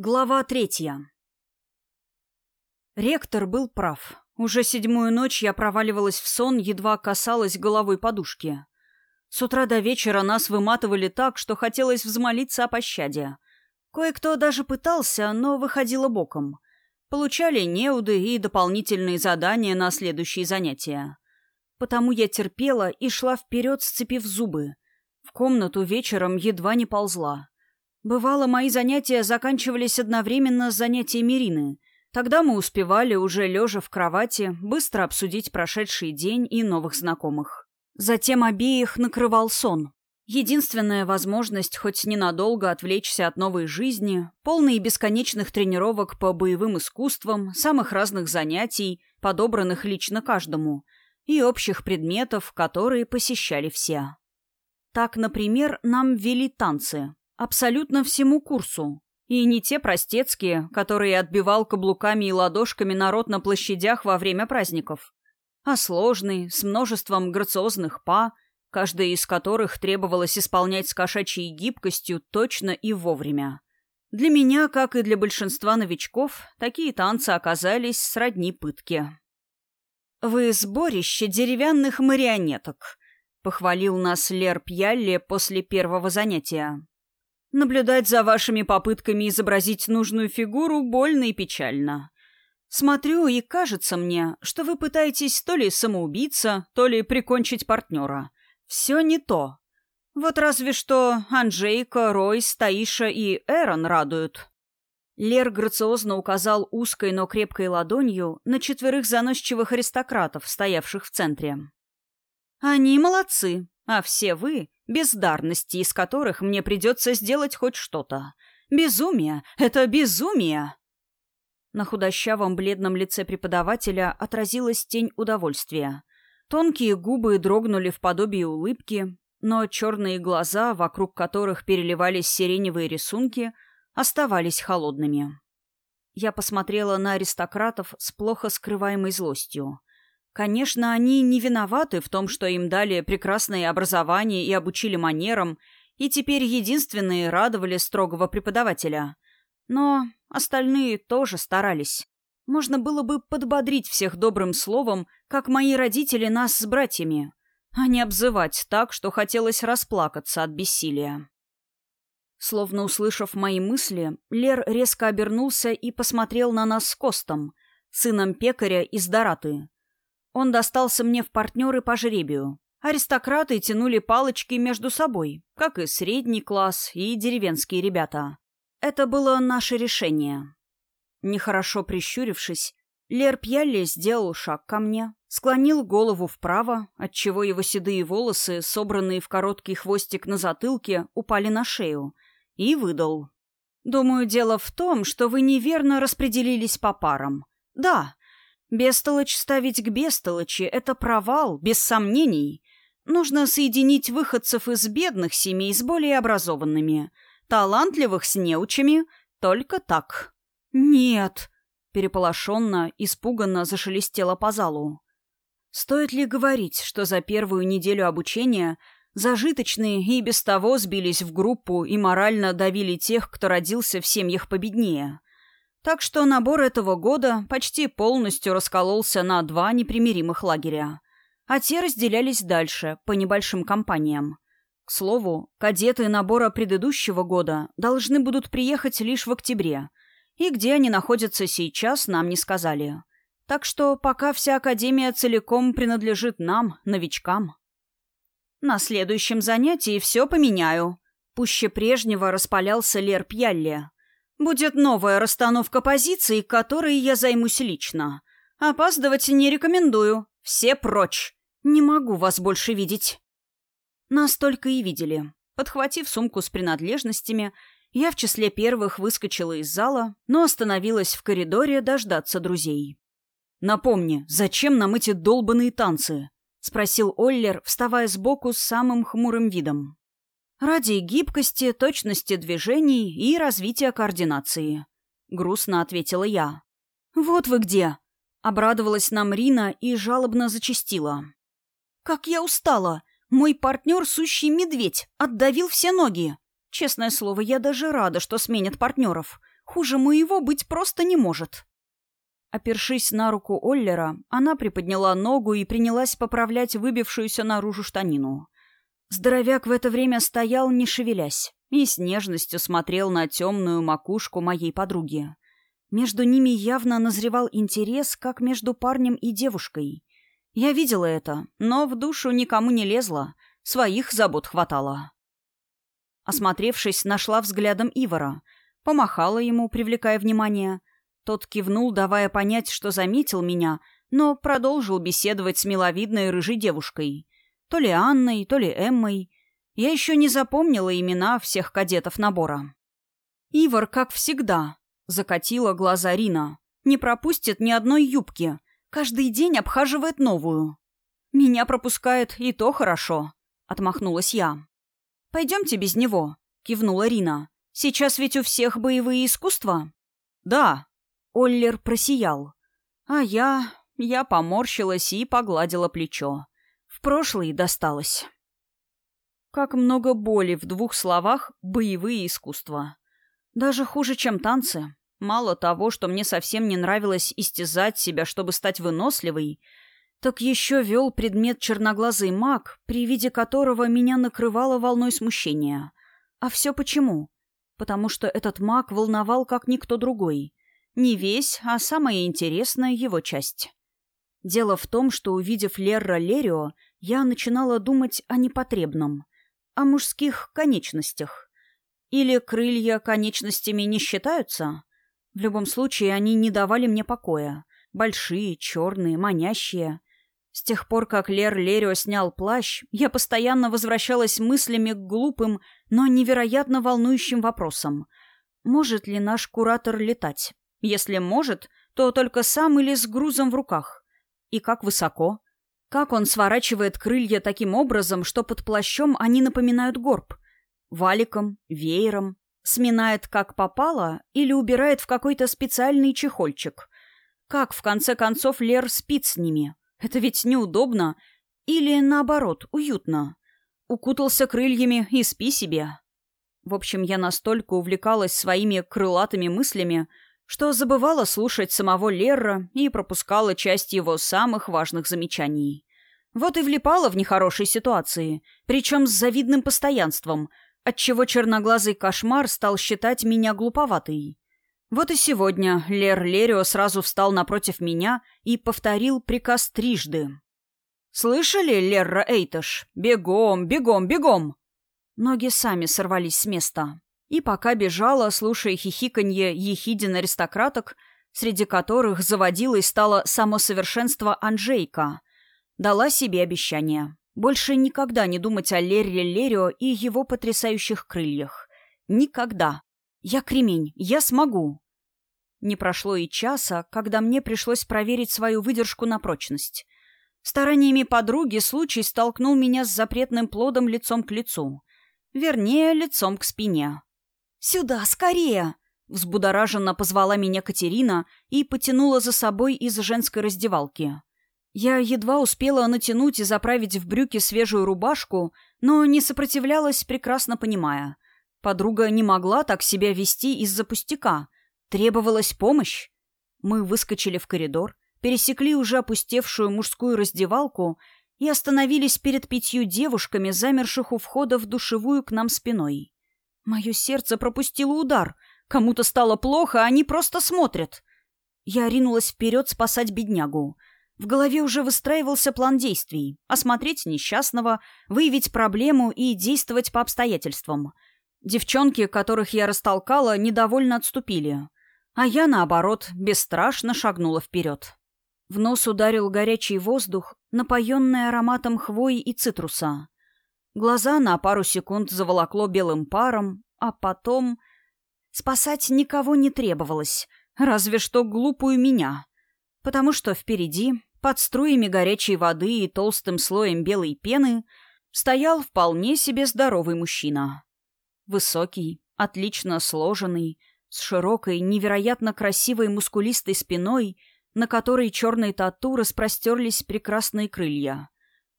Глава третья. Ректор был прав. Уже седьмую ночь я проваливалась в сон, едва касалась головой подушки. С утра до вечера нас выматывали так, что хотелось взмолиться о пощаде. Кое-кто даже пытался, но выходило боком. Получали неуды и дополнительные задания на следующие занятия. Потому я терпела и шла вперед, сцепив зубы. В комнату вечером едва не ползла. Бывало, мои занятия заканчивались одновременно с занятиями Ирины. Тогда мы успевали, уже лежа в кровати, быстро обсудить прошедший день и новых знакомых. Затем обеих накрывал сон. Единственная возможность хоть ненадолго отвлечься от новой жизни, полной бесконечных тренировок по боевым искусствам, самых разных занятий, подобранных лично каждому, и общих предметов, которые посещали все. Так, например, нам ввели танцы, Абсолютно всему курсу. И не те простецкие, которые отбивал каблуками и ладошками народ на площадях во время праздников, а сложные, с множеством грациозных па, каждая из которых требовалось исполнять с кошачьей гибкостью точно и вовремя. Для меня, как и для большинства новичков, такие танцы оказались сродни пытке. «Вы сборище деревянных марионеток», — похвалил нас Лер Пьялли после первого занятия. Наблюдать за вашими попытками изобразить нужную фигуру больно и печально. Смотрю, и кажется мне, что вы пытаетесь то ли самоубиться, то ли прикончить партнера. Все не то. Вот разве что Анжейка, Ройс, Таиша и Эрон радуют. Лер грациозно указал узкой, но крепкой ладонью на четверых заносчивых аристократов, стоявших в центре. «Они молодцы, а все вы бездарности, из которых мне придется сделать хоть что-то. Безумие! Это безумие!» На худощавом бледном лице преподавателя отразилась тень удовольствия. Тонкие губы дрогнули в подобии улыбки, но черные глаза, вокруг которых переливались сиреневые рисунки, оставались холодными. Я посмотрела на аристократов с плохо скрываемой злостью. Конечно, они не виноваты в том, что им дали прекрасное образование и обучили манерам, и теперь единственные радовали строгого преподавателя. Но остальные тоже старались. Можно было бы подбодрить всех добрым словом, как мои родители нас с братьями, а не обзывать так, что хотелось расплакаться от бессилия. Словно услышав мои мысли, Лер резко обернулся и посмотрел на нас с Костом, сыном пекаря из Дораты. Он достался мне в партнеры по жребию. Аристократы тянули палочки между собой, как и средний класс, и деревенские ребята. Это было наше решение. Нехорошо прищурившись, Лер Пьялли сделал шаг ко мне, склонил голову вправо, отчего его седые волосы, собранные в короткий хвостик на затылке, упали на шею, и выдал. «Думаю, дело в том, что вы неверно распределились по парам. Да, Бестолочь ставить к бестолочи — это провал, без сомнений. Нужно соединить выходцев из бедных семей с более образованными, талантливых с неучами, только так. «Нет», — переполошенно, испуганно зашелестело по залу. Стоит ли говорить, что за первую неделю обучения зажиточные и без того сбились в группу и морально давили тех, кто родился в семьях победнее? Так что набор этого года почти полностью раскололся на два непримиримых лагеря. А те разделялись дальше, по небольшим компаниям. К слову, кадеты набора предыдущего года должны будут приехать лишь в октябре. И где они находятся сейчас, нам не сказали. Так что пока вся Академия целиком принадлежит нам, новичкам. На следующем занятии все поменяю. Пуще прежнего распалялся Лер Пьялли. Будет новая расстановка позиций, которой я займусь лично. Опаздывать не рекомендую. Все прочь. Не могу вас больше видеть. Нас только и видели. Подхватив сумку с принадлежностями, я в числе первых выскочила из зала, но остановилась в коридоре дождаться друзей. «Напомни, зачем нам эти долбанные танцы?» — спросил Оллер, вставая сбоку с самым хмурым видом. Ради гибкости, точности движений и развития координации. Грустно ответила я. «Вот вы где!» Обрадовалась нам Рина и жалобно зачастила. «Как я устала! Мой партнер, сущий медведь, отдавил все ноги. Честное слово, я даже рада, что сменят партнеров. Хуже моего быть просто не может. Опершись на руку Оллера, она приподняла ногу и принялась поправлять выбившуюся наружу штанину. Здоровяк в это время стоял, не шевелясь, и с нежностью смотрел на темную макушку моей подруги. Между ними явно назревал интерес, как между парнем и девушкой. Я видела это, но в душу никому не лезла, своих забот хватало. Осмотревшись, нашла взглядом Ивара, помахала ему, привлекая внимание. Тот кивнул, давая понять, что заметил меня, но продолжил беседовать с миловидной рыжей девушкой. То ли Анной, то ли Эммой. Я еще не запомнила имена всех кадетов набора. Ивар, как всегда, закатила глаза Рина. Не пропустит ни одной юбки. Каждый день обхаживает новую. Меня пропускает, и то хорошо, отмахнулась я. Пойдемте без него, кивнула Рина. Сейчас ведь у всех боевые искусства. Да. Оллер просиял. А я... Я поморщилась и погладила плечо. В прошлый досталось. Как много боли в двух словах «боевые искусства». Даже хуже, чем танцы. Мало того, что мне совсем не нравилось истязать себя, чтобы стать выносливой, так еще вел предмет черноглазый маг, при виде которого меня накрывало волной смущения. А все почему? Потому что этот маг волновал как никто другой. Не весь, а самая интересная его часть. Дело в том, что, увидев Лерра Лерио, я начинала думать о непотребном, о мужских конечностях. Или крылья конечностями не считаются? В любом случае, они не давали мне покоя. Большие, черные, манящие. С тех пор, как Лер Лерио снял плащ, я постоянно возвращалась мыслями к глупым, но невероятно волнующим вопросам. Может ли наш куратор летать? Если может, то только сам или с грузом в руках. И как высоко? Как он сворачивает крылья таким образом, что под плащом они напоминают горб? Валиком, веером, сминает как попало или убирает в какой-то специальный чехольчик? Как, в конце концов, Лер спит с ними? Это ведь неудобно. Или, наоборот, уютно. Укутался крыльями и спи себе. В общем, я настолько увлекалась своими крылатыми мыслями, что забывала слушать самого Лерра и пропускала часть его самых важных замечаний. Вот и влипала в нехорошие ситуации, причем с завидным постоянством, отчего черноглазый кошмар стал считать меня глуповатой. Вот и сегодня Лер Лерио сразу встал напротив меня и повторил приказ трижды. «Слышали, Лерра Эйташ? Бегом, бегом, бегом!» Ноги сами сорвались с места. И пока бежала, слушая хихиканье ехидин-аристократок, среди которых заводилой стало само совершенство Анжейка, дала себе обещание. Больше никогда не думать о Лерре Лерио и его потрясающих крыльях. Никогда. Я кремень, я смогу. Не прошло и часа, когда мне пришлось проверить свою выдержку на прочность. Стараниями подруги случай столкнул меня с запретным плодом лицом к лицу. Вернее, лицом к спине. «Сюда, скорее!» Взбудораженно позвала меня Катерина и потянула за собой из женской раздевалки. Я едва успела натянуть и заправить в брюки свежую рубашку, но не сопротивлялась, прекрасно понимая. Подруга не могла так себя вести из-за пустяка. Требовалась помощь. Мы выскочили в коридор, пересекли уже опустевшую мужскую раздевалку и остановились перед пятью девушками, замерших у входа в душевую к нам спиной. Мое сердце пропустило удар. Кому-то стало плохо, а они просто смотрят. Я ринулась вперед спасать беднягу. В голове уже выстраивался план действий. Осмотреть несчастного, выявить проблему и действовать по обстоятельствам. Девчонки, которых я растолкала, недовольно отступили. А я, наоборот, бесстрашно шагнула вперед. В нос ударил горячий воздух, напоенный ароматом хвои и цитруса. Глаза на пару секунд заволокло белым паром, а потом... Спасать никого не требовалось, разве что глупую меня. Потому что впереди, под струями горячей воды и толстым слоем белой пены, стоял вполне себе здоровый мужчина. Высокий, отлично сложенный, с широкой, невероятно красивой мускулистой спиной, на которой черной тату распростерлись прекрасные крылья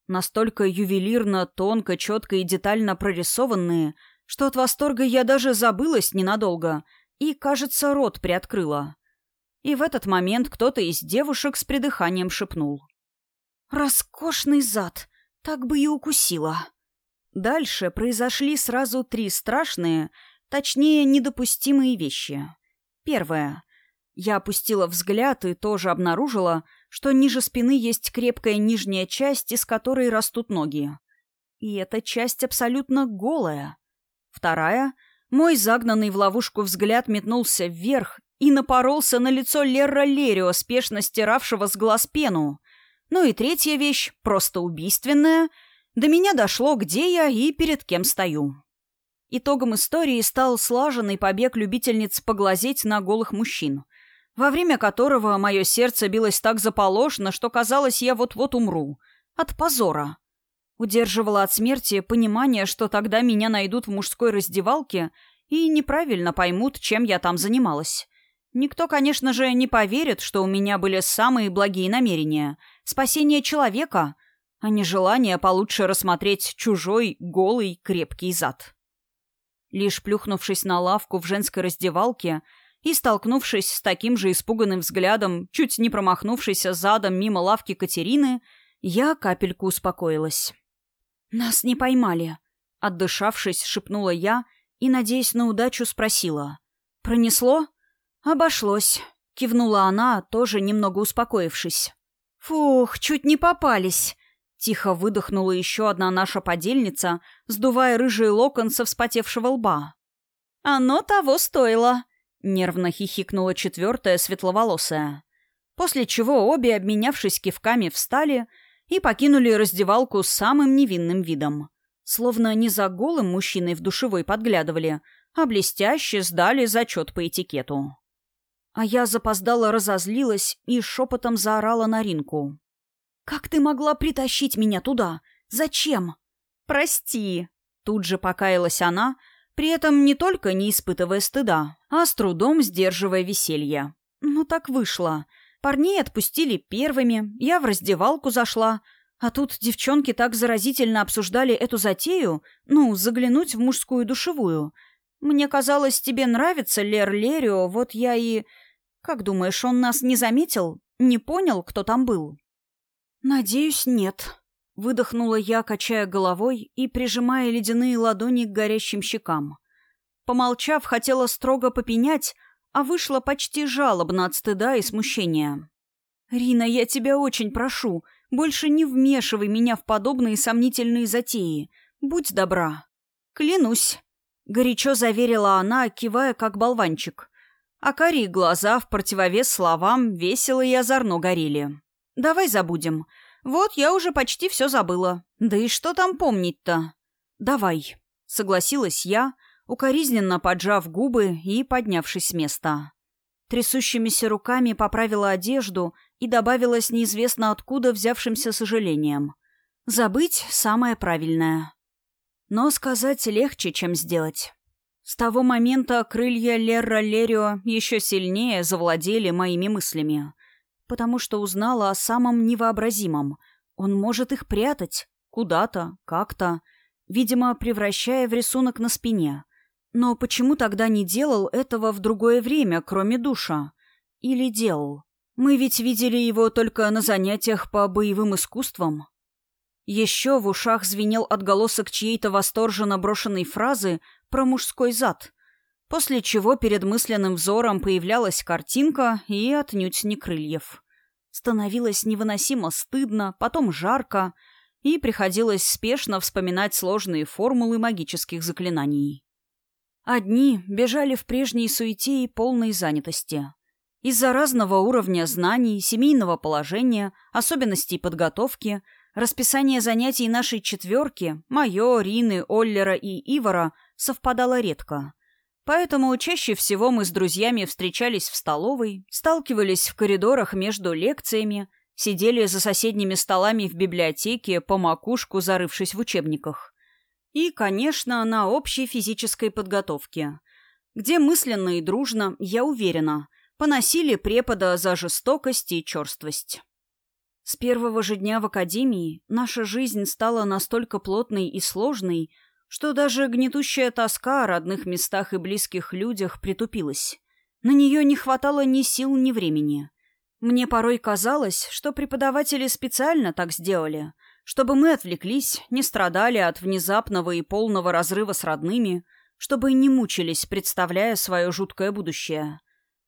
настолько ювелирно, тонко, четко и детально прорисованные, что от восторга я даже забылась ненадолго и, кажется, рот приоткрыла. И в этот момент кто-то из девушек с придыханием шепнул. «Роскошный зад! Так бы и укусила!» Дальше произошли сразу три страшные, точнее, недопустимые вещи. Первое. Я опустила взгляд и тоже обнаружила, что ниже спины есть крепкая нижняя часть, из которой растут ноги. И эта часть абсолютно голая. Вторая. Мой загнанный в ловушку взгляд метнулся вверх и напоролся на лицо Лерра Лерио, спешно стиравшего с глаз пену. Ну и третья вещь, просто убийственная. До меня дошло, где я и перед кем стою. Итогом истории стал слаженный побег любительниц поглазеть на голых мужчин, во время которого мое сердце билось так заполошно, что казалось, я вот-вот умру. От позора. Удерживала от смерти понимание, что тогда меня найдут в мужской раздевалке и неправильно поймут, чем я там занималась. Никто, конечно же, не поверит, что у меня были самые благие намерения. Спасение человека, а не желание получше рассмотреть чужой, голый, крепкий зад. Лишь плюхнувшись на лавку в женской раздевалке и столкнувшись с таким же испуганным взглядом, чуть не промахнувшейся задом мимо лавки Катерины, я капельку успокоилась. «Нас не поймали», — отдышавшись, шепнула я и, надеясь на удачу, спросила. «Пронесло?» «Обошлось», — кивнула она, тоже немного успокоившись. «Фух, чуть не попались», — тихо выдохнула еще одна наша подельница, сдувая рыжие локон со вспотевшего лба. «Оно того стоило», — нервно хихикнула четвертая светловолосая. После чего обе, обменявшись кивками, встали и покинули раздевалку с самым невинным видом. Словно не за голым мужчиной в душевой подглядывали, а блестяще сдали зачет по этикету. А я запоздала разозлилась и шепотом заорала на Ринку. «Как ты могла притащить меня туда? Зачем?» «Прости!» Тут же покаялась она, при этом не только не испытывая стыда, а с трудом сдерживая веселье. «Ну так вышло. Парней отпустили первыми, я в раздевалку зашла, а тут девчонки так заразительно обсуждали эту затею, ну, заглянуть в мужскую душевую. Мне казалось, тебе нравится Лер Лерио, вот я и... Как думаешь, он нас не заметил? Не понял, кто там был?» «Надеюсь, нет», — выдохнула я, качая головой и прижимая ледяные ладони к горящим щекам. Помолчав, хотела строго попенять, а вышла почти жалобно от стыда и смущения. «Рина, я тебя очень прошу, больше не вмешивай меня в подобные сомнительные затеи. Будь добра». «Клянусь», — горячо заверила она, кивая как болванчик а карие глаза в противовес словам весело и озорно горели. «Давай забудем. Вот я уже почти все забыла. Да и что там помнить-то?» «Давай», — согласилась я, укоризненно поджав губы и поднявшись с места. Трясущимися руками поправила одежду и добавила с неизвестно откуда взявшимся сожалением. «Забыть — самое правильное». Но сказать легче, чем сделать. С того момента крылья Лерра Лерио еще сильнее завладели моими мыслями, потому что узнала о самом невообразимом. Он может их прятать куда-то, как-то, видимо, превращая в рисунок на спине. Но почему тогда не делал этого в другое время, кроме душа? Или делал? Мы ведь видели его только на занятиях по боевым искусствам. Еще в ушах звенел отголосок чьей-то восторженно брошенной фразы про мужской зад, после чего перед мысленным взором появлялась картинка и отнюдь не крыльев. Становилось невыносимо стыдно, потом жарко, и приходилось спешно вспоминать сложные формулы магических заклинаний. Одни бежали в прежней суете и полной занятости. Из-за разного уровня знаний, семейного положения, особенностей подготовки, расписание занятий нашей четверки, мое, Рины, Оллера и Ивара – совпадало редко. Поэтому чаще всего мы с друзьями встречались в столовой, сталкивались в коридорах между лекциями, сидели за соседними столами в библиотеке, по макушку зарывшись в учебниках. И, конечно, на общей физической подготовке, где мысленно и дружно, я уверена, поносили препода за жестокость и черствость. С первого же дня в академии наша жизнь стала настолько плотной и сложной, что даже гнетущая тоска о родных местах и близких людях притупилась. На нее не хватало ни сил, ни времени. Мне порой казалось, что преподаватели специально так сделали, чтобы мы отвлеклись, не страдали от внезапного и полного разрыва с родными, чтобы не мучились, представляя свое жуткое будущее.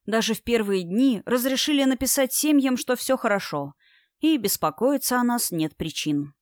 Даже в первые дни разрешили написать семьям, что все хорошо, и беспокоиться о нас нет причин.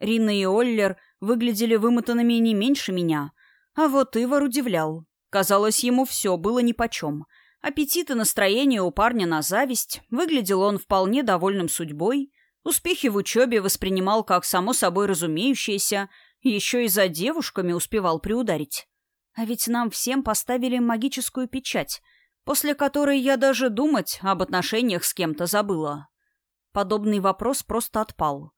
Рина и Оллер выглядели вымотанными не меньше меня, а вот Ивар удивлял. Казалось, ему все было нипочем. Аппетит и настроение у парня на зависть, выглядел он вполне довольным судьбой, успехи в учебе воспринимал как само собой разумеющееся, еще и за девушками успевал приударить. А ведь нам всем поставили магическую печать, после которой я даже думать об отношениях с кем-то забыла. Подобный вопрос просто отпал.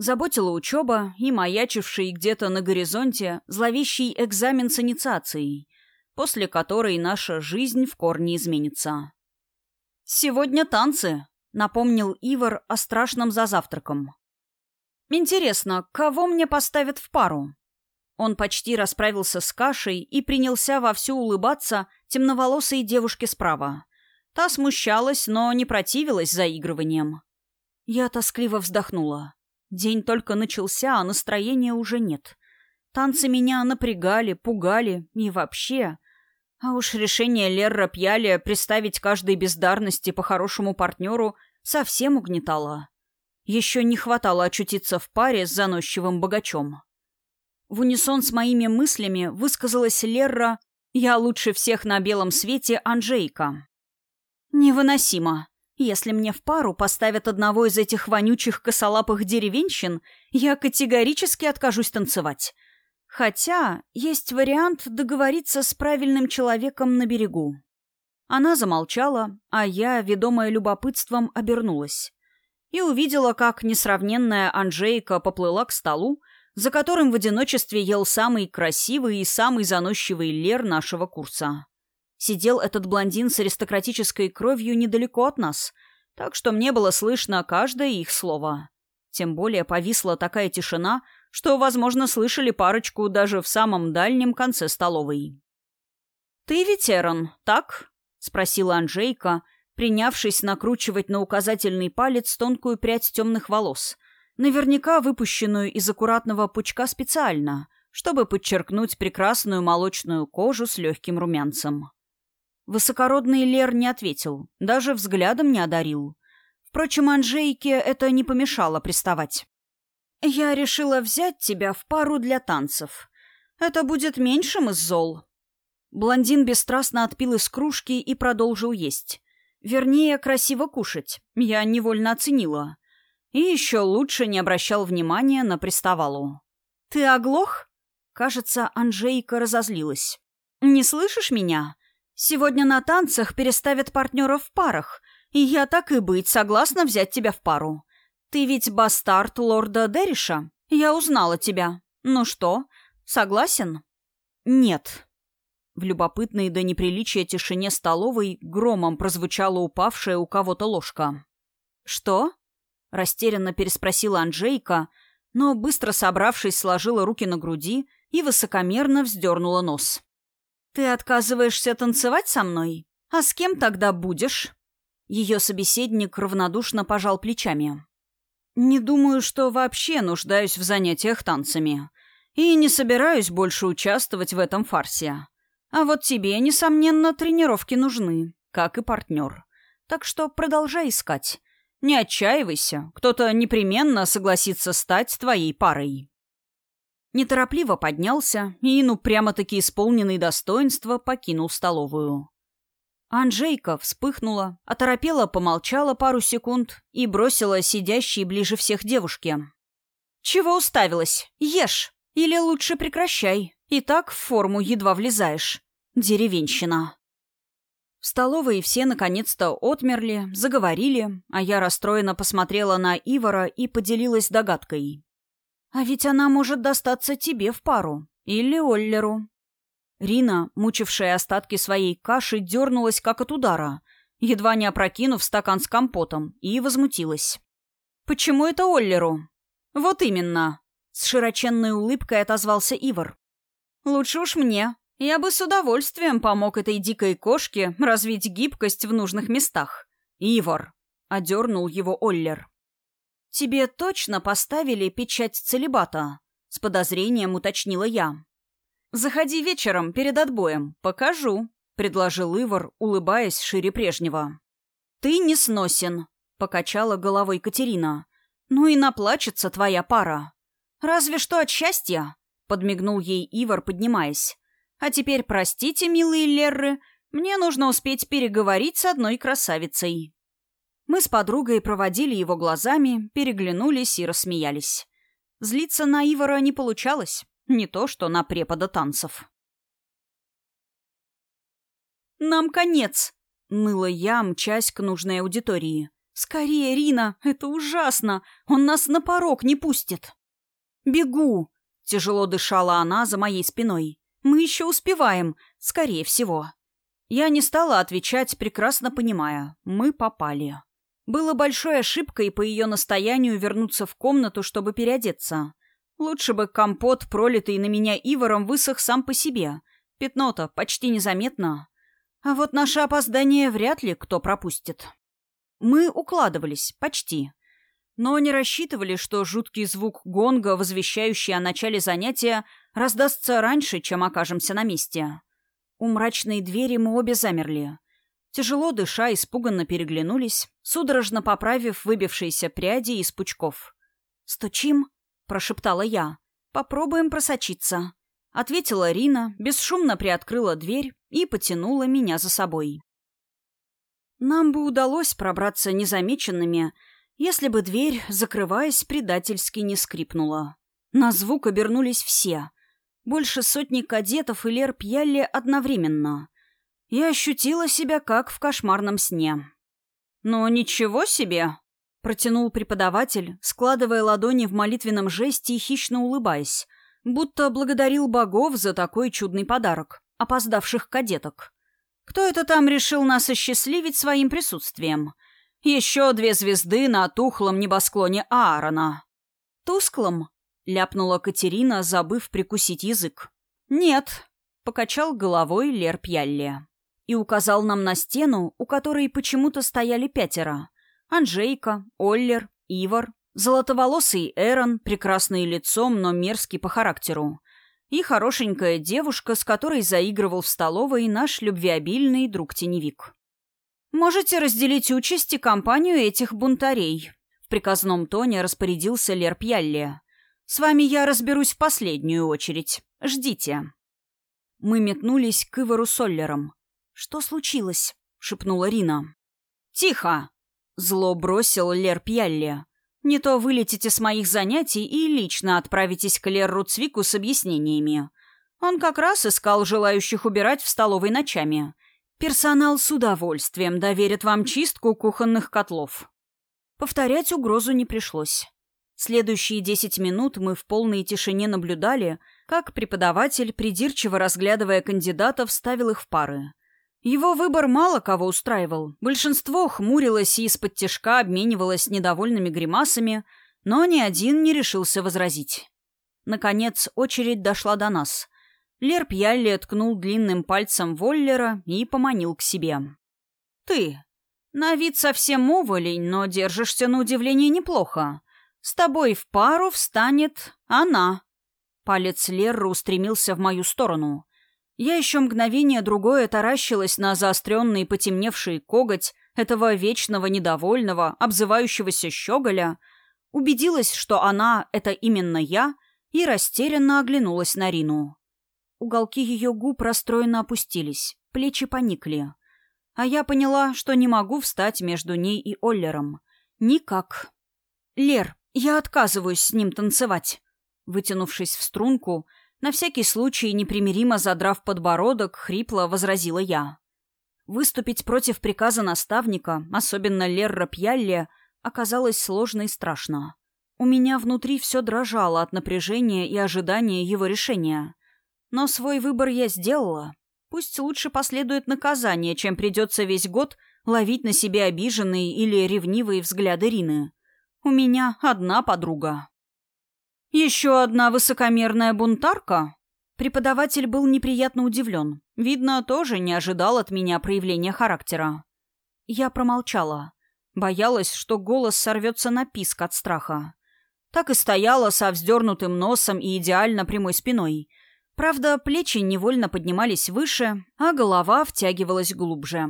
Заботила учеба и маячивший где-то на горизонте зловещий экзамен с инициацией, после которой наша жизнь в корне изменится. «Сегодня танцы», — напомнил Ивар о страшном за завтраком. «Интересно, кого мне поставят в пару?» Он почти расправился с кашей и принялся вовсю улыбаться темноволосой девушке справа. Та смущалась, но не противилась заигрыванием. Я тоскливо вздохнула. День только начался, а настроения уже нет. Танцы меня напрягали, пугали и вообще... А уж решение Лерра Пьяли представить каждой бездарности по хорошему партнеру совсем угнетало. Еще не хватало очутиться в паре с заносчивым богачом. В унисон с моими мыслями высказалась Лерра «Я лучше всех на белом свете Анжейка». «Невыносимо. Если мне в пару поставят одного из этих вонючих косолапых деревенщин, я категорически откажусь танцевать. Хотя есть вариант договориться с правильным человеком на берегу. Она замолчала, а я, ведомая любопытством, обернулась. И увидела, как несравненная Анжейка поплыла к столу, за которым в одиночестве ел самый красивый и самый заносчивый лер нашего курса. Сидел этот блондин с аристократической кровью недалеко от нас, так что мне было слышно каждое их слово. Тем более повисла такая тишина, что, возможно, слышали парочку даже в самом дальнем конце столовой. «Ты ведь Эрон, так?» — спросила Анжейка, принявшись накручивать на указательный палец тонкую прядь темных волос, наверняка выпущенную из аккуратного пучка специально, чтобы подчеркнуть прекрасную молочную кожу с легким румянцем. Высокородный Лер не ответил, даже взглядом не одарил. Впрочем, Анжейке это не помешало приставать. «Я решила взять тебя в пару для танцев. Это будет меньшим из зол». Блондин бесстрастно отпил из кружки и продолжил есть. Вернее, красиво кушать. Я невольно оценила. И еще лучше не обращал внимания на приставалу. «Ты оглох?» Кажется, Анжейка разозлилась. «Не слышишь меня? Сегодня на танцах переставят партнеров в парах, и я так и быть согласна взять тебя в пару. Ты ведь бастард лорда Дериша? Я узнала тебя. Ну что, согласен? Нет. В любопытной до неприличия тишине столовой громом прозвучала упавшая у кого-то ложка. «Что?» — растерянно переспросила Анжейка, но, быстро собравшись, сложила руки на груди и высокомерно вздернула нос. «Ты отказываешься танцевать со мной? А с кем тогда будешь?» Ее собеседник равнодушно пожал плечами. «Не думаю, что вообще нуждаюсь в занятиях танцами. И не собираюсь больше участвовать в этом фарсе. А вот тебе, несомненно, тренировки нужны, как и партнер. Так что продолжай искать. Не отчаивайся, кто-то непременно согласится стать твоей парой» неторопливо поднялся и, ну, прямо-таки исполненный достоинства, покинул столовую. Анжейка вспыхнула, оторопела, помолчала пару секунд и бросила сидящей ближе всех девушке. «Чего уставилась? Ешь! Или лучше прекращай. И так в форму едва влезаешь. Деревенщина». В столовой все наконец-то отмерли, заговорили, а я расстроенно посмотрела на Ивара и поделилась догадкой. А ведь она может достаться тебе в пару. Или Оллеру. Рина, мучившая остатки своей каши, дернулась как от удара, едва не опрокинув стакан с компотом, и возмутилась. «Почему это Оллеру?» «Вот именно!» — с широченной улыбкой отозвался Ивар. Лучше уж мне. Я бы с удовольствием помог этой дикой кошке развить гибкость в нужных местах. Ивор. Одернул его Оллер. «Тебе точно поставили печать целебата?» — с подозрением уточнила я. «Заходи вечером перед отбоем, покажу», — предложил Ивар, улыбаясь шире прежнего. «Ты не сносен», — покачала головой Катерина. «Ну и наплачется твоя пара». «Разве что от счастья», — подмигнул ей Ивар, поднимаясь. «А теперь простите, милые Лерры, мне нужно успеть переговорить с одной красавицей». Мы с подругой проводили его глазами, переглянулись и рассмеялись. Злиться на Ивара не получалось, не то что на препода танцев. «Нам конец!» — ныла я, мчась к нужной аудитории. «Скорее, Рина! Это ужасно! Он нас на порог не пустит!» «Бегу!» — тяжело дышала она за моей спиной. «Мы еще успеваем, скорее всего». Я не стала отвечать, прекрасно понимая. Мы попали. Было большой ошибкой по ее настоянию вернуться в комнату, чтобы переодеться. Лучше бы компот, пролитый на меня Ивором, высох сам по себе. Пятно-то почти незаметно. А вот наше опоздание вряд ли кто пропустит. Мы укладывались, почти. Но не рассчитывали, что жуткий звук гонга, возвещающий о начале занятия, раздастся раньше, чем окажемся на месте. У мрачной двери мы обе замерли. Тяжело дыша, испуганно переглянулись, судорожно поправив выбившиеся пряди из пучков. «Стучим?» — прошептала я. «Попробуем просочиться», — ответила Рина, бесшумно приоткрыла дверь и потянула меня за собой. Нам бы удалось пробраться незамеченными, если бы дверь, закрываясь, предательски не скрипнула. На звук обернулись все. Больше сотни кадетов и Лер Пьялли одновременно — я ощутила себя как в кошмарном сне. «Ну, ничего себе!» — протянул преподаватель, складывая ладони в молитвенном жесте и хищно улыбаясь, будто благодарил богов за такой чудный подарок, опоздавших кадеток. «Кто это там решил нас осчастливить своим присутствием? Еще две звезды на тухлом небосклоне Аарона». «Тусклом?» — ляпнула Катерина, забыв прикусить язык. «Нет», — покачал головой Лер Пьялли и указал нам на стену, у которой почему-то стояли пятеро. Анжейка, Оллер, Ивар, золотоволосый Эрон, прекрасный лицом, но мерзкий по характеру, и хорошенькая девушка, с которой заигрывал в столовой наш любвеобильный друг-теневик. «Можете разделить участь и компанию этих бунтарей», — в приказном тоне распорядился Лер Пьялли. «С вами я разберусь в последнюю очередь. Ждите». Мы метнулись к Ивару Соллерам. «Что случилось?» — шепнула Рина. «Тихо!» — зло бросил Лер Пьялли. «Не то вылетите с моих занятий и лично отправитесь к Лерру Цвику с объяснениями. Он как раз искал желающих убирать в столовой ночами. Персонал с удовольствием доверит вам чистку кухонных котлов». Повторять угрозу не пришлось. Следующие десять минут мы в полной тишине наблюдали, как преподаватель, придирчиво разглядывая кандидатов, ставил их в пары. Его выбор мало кого устраивал. Большинство хмурилось и из-под тяжка обменивалось недовольными гримасами, но ни один не решился возразить. Наконец, очередь дошла до нас. Лер Пьялли ткнул длинным пальцем Воллера и поманил к себе. «Ты. На вид совсем уволень, но держишься на удивление неплохо. С тобой в пару встанет она». Палец Лерра устремился в мою сторону. Я еще мгновение другое таращилась на заостренный потемневший коготь этого вечного недовольного, обзывающегося щеголя, убедилась, что она — это именно я, и растерянно оглянулась на Рину. Уголки ее губ расстроенно опустились, плечи поникли. А я поняла, что не могу встать между ней и Оллером. Никак. «Лер, я отказываюсь с ним танцевать». Вытянувшись в струнку, на всякий случай, непримиримо задрав подбородок, хрипло возразила я. Выступить против приказа наставника, особенно Лерра Пьялли, оказалось сложно и страшно. У меня внутри все дрожало от напряжения и ожидания его решения. Но свой выбор я сделала. Пусть лучше последует наказание, чем придется весь год ловить на себе обиженные или ревнивые взгляды Рины. У меня одна подруга. «Еще одна высокомерная бунтарка?» Преподаватель был неприятно удивлен. Видно, тоже не ожидал от меня проявления характера. Я промолчала. Боялась, что голос сорвется на писк от страха. Так и стояла со вздернутым носом и идеально прямой спиной. Правда, плечи невольно поднимались выше, а голова втягивалась глубже.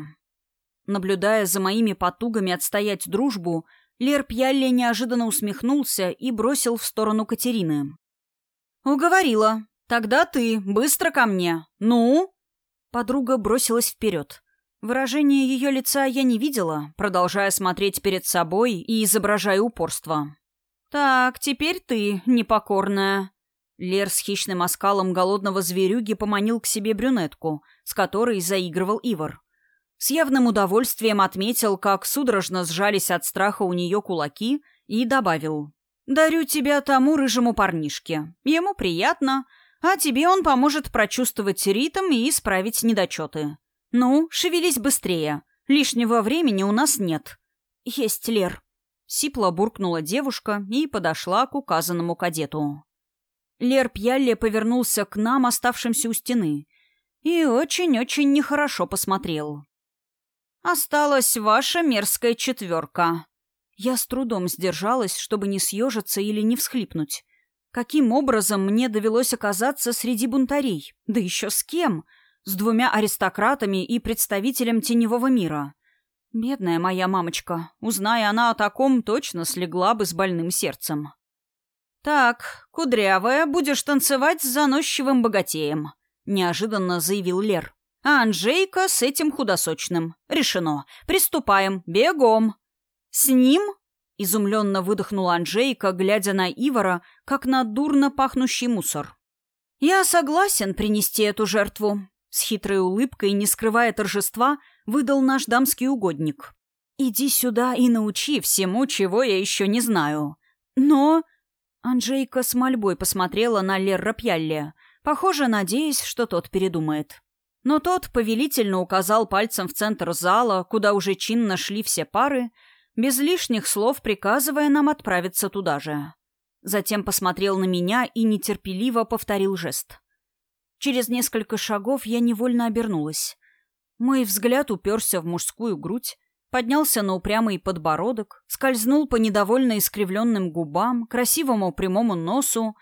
Наблюдая за моими потугами отстоять дружбу, Лер Пьялли неожиданно усмехнулся и бросил в сторону Катерины. «Уговорила. Тогда ты. Быстро ко мне. Ну?» Подруга бросилась вперед. Выражение ее лица я не видела, продолжая смотреть перед собой и изображая упорство. «Так, теперь ты, непокорная». Лер с хищным оскалом голодного зверюги поманил к себе брюнетку, с которой заигрывал Ивар. С явным удовольствием отметил, как судорожно сжались от страха у нее кулаки, и добавил. «Дарю тебя тому рыжему парнишке. Ему приятно, а тебе он поможет прочувствовать ритм и исправить недочеты. «Ну, шевелись быстрее. Лишнего времени у нас нет». «Есть, Лер». Сипла буркнула девушка и подошла к указанному кадету. Лер Пьялле повернулся к нам, оставшимся у стены, и очень-очень нехорошо посмотрел. «Осталась ваша мерзкая четверка». Я с трудом сдержалась, чтобы не съежиться или не всхлипнуть. Каким образом мне довелось оказаться среди бунтарей? Да еще с кем? — с двумя аристократами и представителем теневого мира. Бедная моя мамочка, узная она о таком, точно слегла бы с больным сердцем. «Так, кудрявая, будешь танцевать с заносчивым богатеем», — неожиданно заявил Лер. «А Анжейка с этим худосочным. Решено. Приступаем. Бегом». «С ним?» — изумленно выдохнула Анжейка, глядя на Ивара, как на дурно пахнущий мусор. «Я согласен принести эту жертву. С хитрой улыбкой, не скрывая торжества, выдал наш дамский угодник. «Иди сюда и научи всему, чего я еще не знаю». «Но...» Анжейка с мольбой посмотрела на Лерра Пьялле, похоже, надеясь, что тот передумает. Но тот повелительно указал пальцем в центр зала, куда уже чинно шли все пары, без лишних слов приказывая нам отправиться туда же. Затем посмотрел на меня и нетерпеливо повторил жест. Через несколько шагов я невольно обернулась. Мой взгляд уперся в мужскую грудь, поднялся на упрямый подбородок, скользнул по недовольно искривленным губам, красивому прямому носу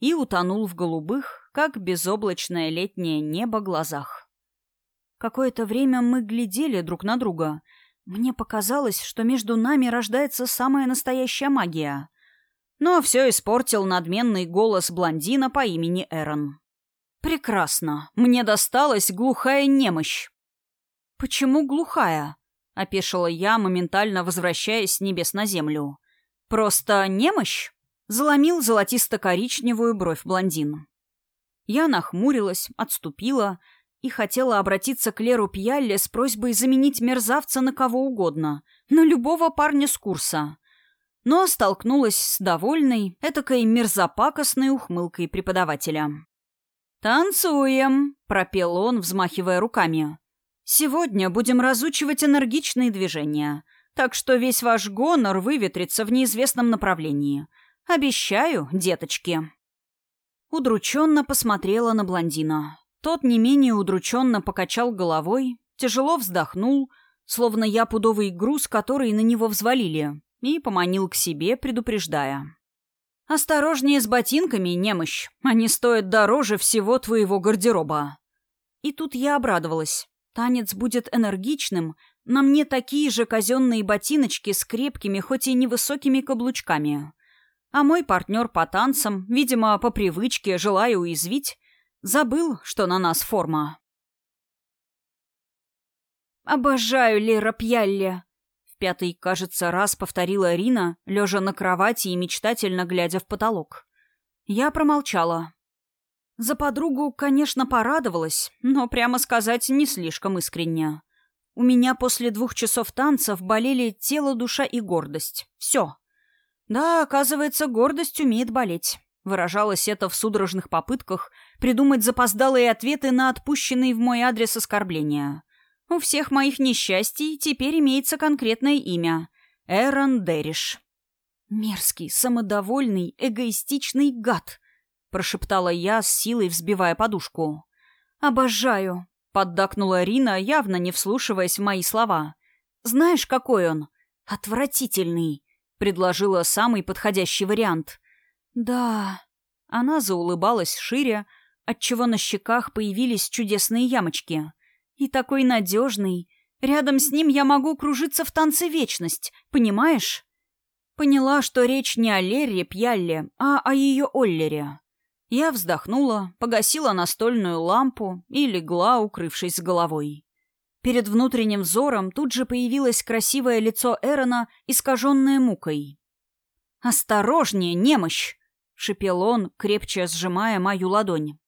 и утонул в голубых, как безоблачное летнее небо, глазах. Какое-то время мы глядели друг на друга. Мне показалось, что между нами рождается самая настоящая магия. Но все испортил надменный голос блондина по имени Эрон. «Прекрасно. Мне досталась глухая немощь». «Почему глухая?» — опешила я, моментально возвращаясь с небес на землю. «Просто немощь?» — заломил золотисто-коричневую бровь блондин. Я нахмурилась, отступила и хотела обратиться к Леру Пьялле с просьбой заменить мерзавца на кого угодно, на любого парня с курса. Но столкнулась с довольной, этакой мерзопакостной ухмылкой преподавателя. «Танцуем!» — пропел он, взмахивая руками. «Сегодня будем разучивать энергичные движения, так что весь ваш гонор выветрится в неизвестном направлении. Обещаю, деточки!» Удрученно посмотрела на блондина. Тот не менее удрученно покачал головой, тяжело вздохнул, словно я пудовый груз, который на него взвалили, и поманил к себе, предупреждая. «Осторожнее с ботинками, немощь. Они стоят дороже всего твоего гардероба». И тут я обрадовалась. Танец будет энергичным, на мне такие же казенные ботиночки с крепкими, хоть и невысокими каблучками. А мой партнер по танцам, видимо, по привычке, желая уязвить, забыл, что на нас форма. «Обожаю Лера Пьялли!» пятый, кажется, раз повторила Рина, лежа на кровати и мечтательно глядя в потолок. Я промолчала. За подругу, конечно, порадовалась, но, прямо сказать, не слишком искренне. У меня после двух часов танцев болели тело, душа и гордость. Все. Да, оказывается, гордость умеет болеть. Выражалось это в судорожных попытках придумать запоздалые ответы на отпущенные в мой адрес оскорбления. У всех моих несчастий теперь имеется конкретное имя — Эрон Дериш. Мерзкий, самодовольный, эгоистичный гад. прошептала я, с силой взбивая подушку. «Обожаю», — поддакнула Рина, явно не вслушиваясь в мои слова. «Знаешь, какой он? Отвратительный», — предложила самый подходящий вариант. «Да...» Она заулыбалась шире, отчего на щеках появились чудесные ямочки. «И такой надежный. Рядом с ним я могу кружиться в танце вечность, понимаешь?» Поняла, что речь не о Лерре Пьялле, а о ее Оллере. Я вздохнула, погасила настольную лампу и легла, укрывшись головой. Перед внутренним взором тут же появилось красивое лицо Эрона, искаженное мукой. «Осторожнее, немощь!» — шипел он, крепче сжимая мою ладонь.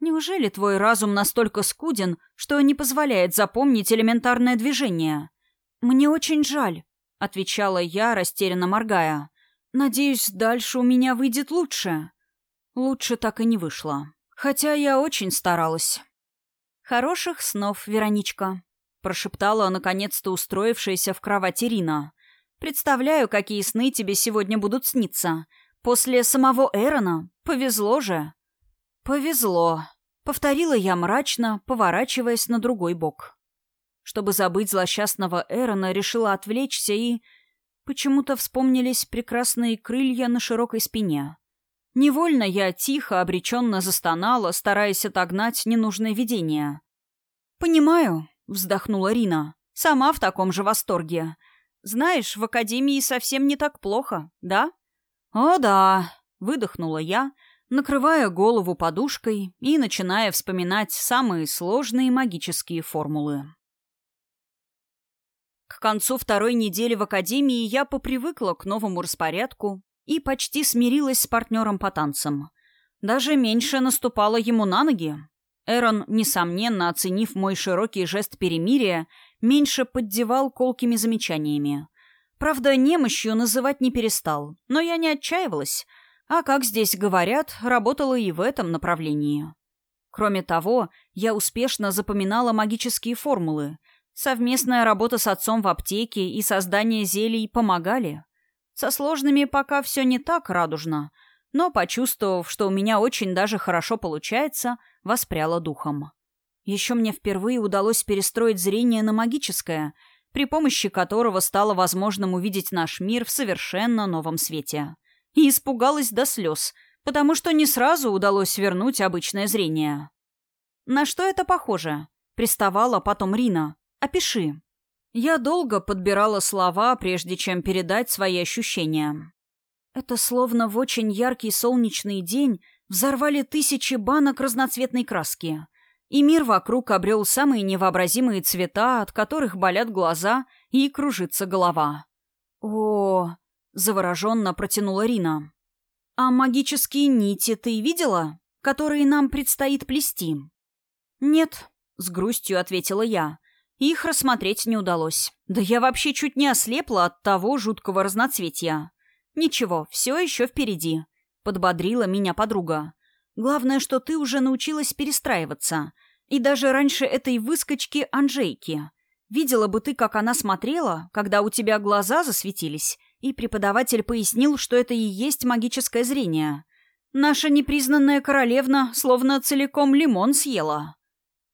«Неужели твой разум настолько скуден, что не позволяет запомнить элементарное движение? Мне очень жаль», — отвечала я, растерянно моргая. «Надеюсь, дальше у меня выйдет лучше». Лучше так и не вышло. Хотя я очень старалась. «Хороших снов, Вероничка», — прошептала наконец-то устроившаяся в кровати Рина. «Представляю, какие сны тебе сегодня будут сниться. После самого Эрона. Повезло же». «Повезло», — повторила я мрачно, поворачиваясь на другой бок. Чтобы забыть злосчастного Эрона, решила отвлечься и... Почему-то вспомнились прекрасные крылья на широкой спине. Невольно я тихо, обреченно застонала, стараясь отогнать ненужное видение. «Понимаю», — вздохнула Рина. «Сама в таком же восторге. Знаешь, в академии совсем не так плохо, да?» «О, да», — выдохнула я, накрывая голову подушкой и начиная вспоминать самые сложные магические формулы. К концу второй недели в академии я попривыкла к новому распорядку, и почти смирилась с партнером по танцам. Даже меньше наступала ему на ноги. Эрон, несомненно, оценив мой широкий жест перемирия, меньше поддевал колкими замечаниями. Правда, немощью называть не перестал, но я не отчаивалась, а, как здесь говорят, работала и в этом направлении. Кроме того, я успешно запоминала магические формулы. Совместная работа с отцом в аптеке и создание зелий помогали. Со сложными пока все не так радужно, но, почувствовав, что у меня очень даже хорошо получается, воспряла духом. Еще мне впервые удалось перестроить зрение на магическое, при помощи которого стало возможным увидеть наш мир в совершенно новом свете. И испугалась до слез, потому что не сразу удалось вернуть обычное зрение. «На что это похоже?» — приставала потом Рина. «Опиши». Я долго подбирала слова, прежде чем передать свои ощущения. Это словно в очень яркий солнечный день взорвали тысячи банок разноцветной краски, и мир вокруг обрел самые невообразимые цвета, от которых болят глаза и кружится голова. «О!» — завороженно протянула Рина. «А магические нити ты видела, которые нам предстоит плести?» «Нет», — с грустью ответила я. Их рассмотреть не удалось. Да я вообще чуть не ослепла от того жуткого разноцветья. Ничего, все еще впереди. Подбодрила меня подруга. Главное, что ты уже научилась перестраиваться. И даже раньше этой выскочки Анжейки. Видела бы ты, как она смотрела, когда у тебя глаза засветились, и преподаватель пояснил, что это и есть магическое зрение. Наша непризнанная королевна словно целиком лимон съела.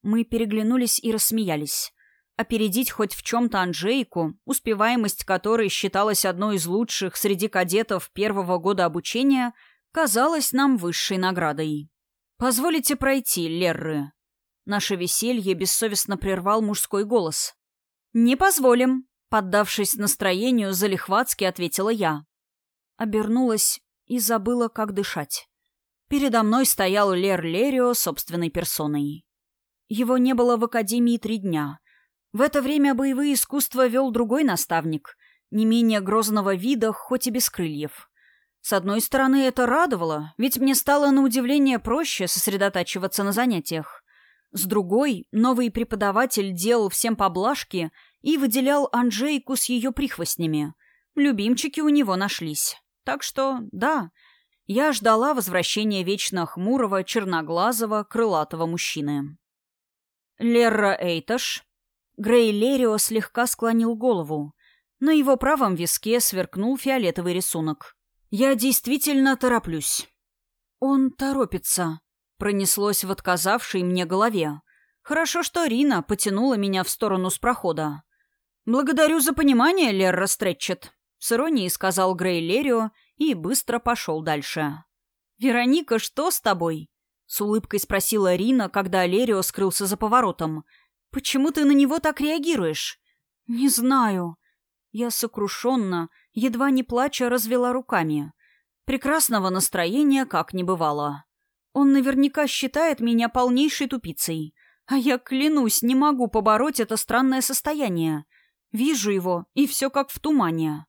Мы переглянулись и рассмеялись. Опередить хоть в чем-то Анжейку, успеваемость которой считалась одной из лучших среди кадетов первого года обучения, казалась нам высшей наградой. «Позволите пройти, Лерры». Наше веселье бессовестно прервал мужской голос. «Не позволим», — поддавшись настроению, залихватски ответила я. Обернулась и забыла, как дышать. Передо мной стоял Лер Лерио собственной персоной. Его не было в академии три дня — в это время боевые искусства вел другой наставник, не менее грозного вида, хоть и без крыльев. С одной стороны, это радовало, ведь мне стало на удивление проще сосредотачиваться на занятиях. С другой, новый преподаватель делал всем поблажки и выделял Анжейку с ее прихвостнями. Любимчики у него нашлись. Так что, да, я ждала возвращения вечно хмурого, черноглазого, крылатого мужчины. Лерра Эйташ Грей Лерио слегка склонил голову. На его правом виске сверкнул фиолетовый рисунок. «Я действительно тороплюсь». «Он торопится», — пронеслось в отказавшей мне голове. Хорошо, что Рина потянула меня в сторону с прохода. «Благодарю за понимание, Лерра Стретчет», — с иронией сказал Грей Лерио и быстро пошел дальше. «Вероника, что с тобой?» — с улыбкой спросила Рина, когда Лерио скрылся за поворотом. «Почему ты на него так реагируешь?» «Не знаю». Я сокрушенно, едва не плача, развела руками. Прекрасного настроения как не бывало. Он наверняка считает меня полнейшей тупицей. А я, клянусь, не могу побороть это странное состояние. Вижу его, и все как в тумане.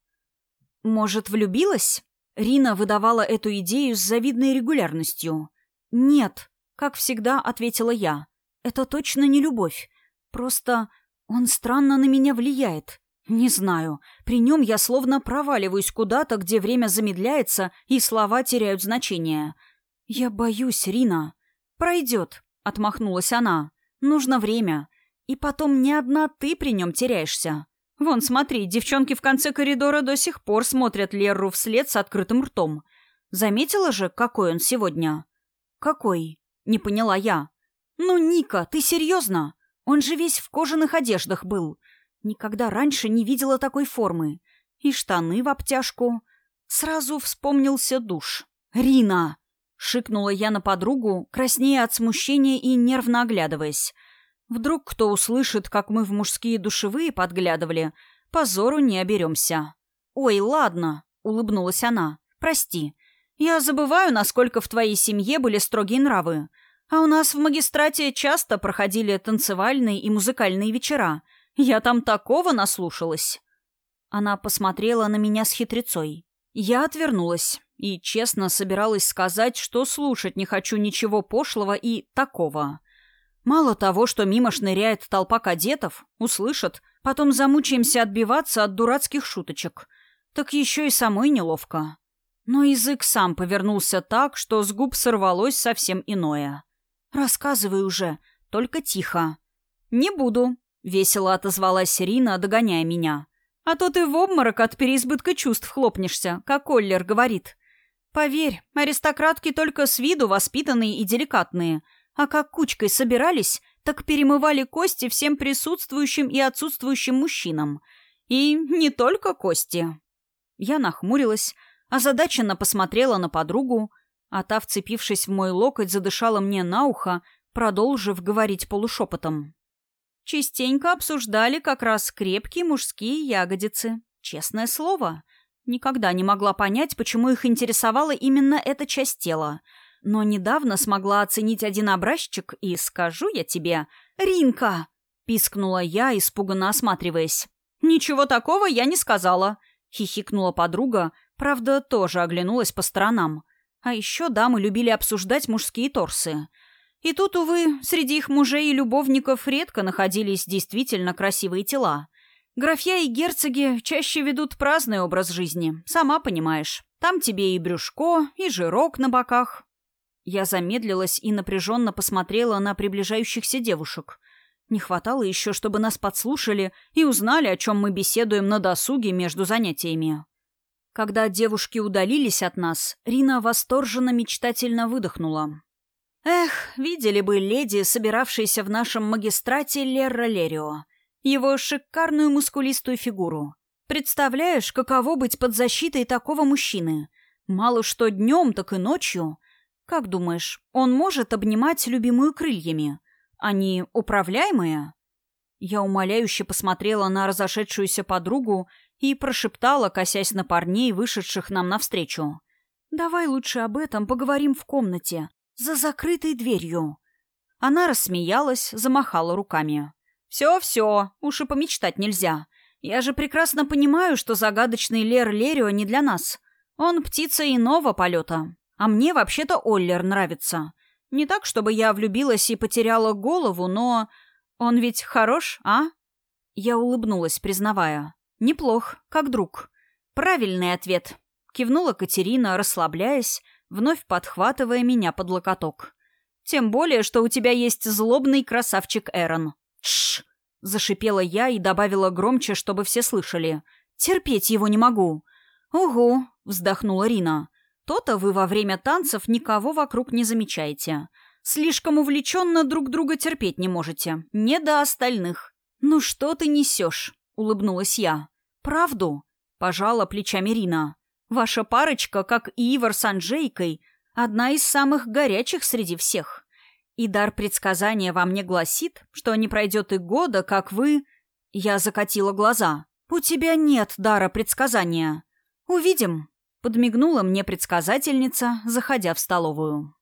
Может, влюбилась? Рина выдавала эту идею с завидной регулярностью. «Нет», — как всегда ответила я. «Это точно не любовь. Просто он странно на меня влияет. Не знаю. При нем я словно проваливаюсь куда-то, где время замедляется и слова теряют значение. Я боюсь, Рина. Пройдет, отмахнулась она. Нужно время. И потом не одна ты при нем теряешься. Вон, смотри, девчонки в конце коридора до сих пор смотрят Лерру вслед с открытым ртом. Заметила же, какой он сегодня? Какой? Не поняла я. Ну, Ника, ты серьезно? Он же весь в кожаных одеждах был. Никогда раньше не видела такой формы. И штаны в обтяжку. Сразу вспомнился душ. «Рина!» — шикнула я на подругу, краснея от смущения и нервно оглядываясь. Вдруг кто услышит, как мы в мужские душевые подглядывали, позору не оберемся. «Ой, ладно», — улыбнулась она. «Прости. Я забываю, насколько в твоей семье были строгие нравы. А у нас в магистрате часто проходили танцевальные и музыкальные вечера. Я там такого наслушалась». Она посмотрела на меня с хитрецой. Я отвернулась и честно собиралась сказать, что слушать не хочу ничего пошлого и такого. Мало того, что мимо шныряет толпа кадетов, услышат, потом замучаемся отбиваться от дурацких шуточек. Так еще и самой неловко. Но язык сам повернулся так, что с губ сорвалось совсем иное. «Рассказывай уже, только тихо». «Не буду», — весело отозвалась Рина, догоняя меня. «А то ты в обморок от переизбытка чувств хлопнешься, как Оллер говорит. Поверь, аристократки только с виду воспитанные и деликатные, а как кучкой собирались, так перемывали кости всем присутствующим и отсутствующим мужчинам. И не только кости». Я нахмурилась, озадаченно посмотрела на подругу, а та, вцепившись в мой локоть, задышала мне на ухо, продолжив говорить полушепотом. Частенько обсуждали как раз крепкие мужские ягодицы. Честное слово. Никогда не могла понять, почему их интересовала именно эта часть тела. Но недавно смогла оценить один образчик, и скажу я тебе... «Ринка!» — пискнула я, испуганно осматриваясь. «Ничего такого я не сказала», — хихикнула подруга, правда, тоже оглянулась по сторонам. А еще дамы любили обсуждать мужские торсы. И тут, увы, среди их мужей и любовников редко находились действительно красивые тела. Графья и герцоги чаще ведут праздный образ жизни, сама понимаешь. Там тебе и брюшко, и жирок на боках. Я замедлилась и напряженно посмотрела на приближающихся девушек. Не хватало еще, чтобы нас подслушали и узнали, о чем мы беседуем на досуге между занятиями. Когда девушки удалились от нас, Рина восторженно мечтательно выдохнула. «Эх, видели бы леди, собиравшиеся в нашем магистрате Лерра Лерио, его шикарную мускулистую фигуру. Представляешь, каково быть под защитой такого мужчины? Мало что днем, так и ночью. Как думаешь, он может обнимать любимую крыльями? Они управляемые?» Я умоляюще посмотрела на разошедшуюся подругу и прошептала, косясь на парней, вышедших нам навстречу. «Давай лучше об этом поговорим в комнате, за закрытой дверью». Она рассмеялась, замахала руками. «Все-все, уж и помечтать нельзя. Я же прекрасно понимаю, что загадочный Лер Лерио не для нас. Он птица иного полета. А мне вообще-то Оллер нравится. Не так, чтобы я влюбилась и потеряла голову, но... Он ведь хорош, а?» Я улыбнулась, признавая. «Неплох, как друг». «Правильный ответ», — кивнула Катерина, расслабляясь, вновь подхватывая меня под локоток. «Тем более, что у тебя есть злобный красавчик Эрон». «Тш!» — зашипела я и добавила громче, чтобы все слышали. «Терпеть его не могу». «Угу», — вздохнула Рина. То-то вы во время танцев никого вокруг не замечаете. Слишком увлеченно друг друга терпеть не можете. Не до остальных. «Ну что ты несешь?» — улыбнулась я. «Правду?» — пожала плечами Рина. «Ваша парочка, как и Ивар с Анжейкой, одна из самых горячих среди всех. И дар предсказания во мне гласит, что не пройдет и года, как вы...» Я закатила глаза. «У тебя нет дара предсказания». «Увидим», — подмигнула мне предсказательница, заходя в столовую.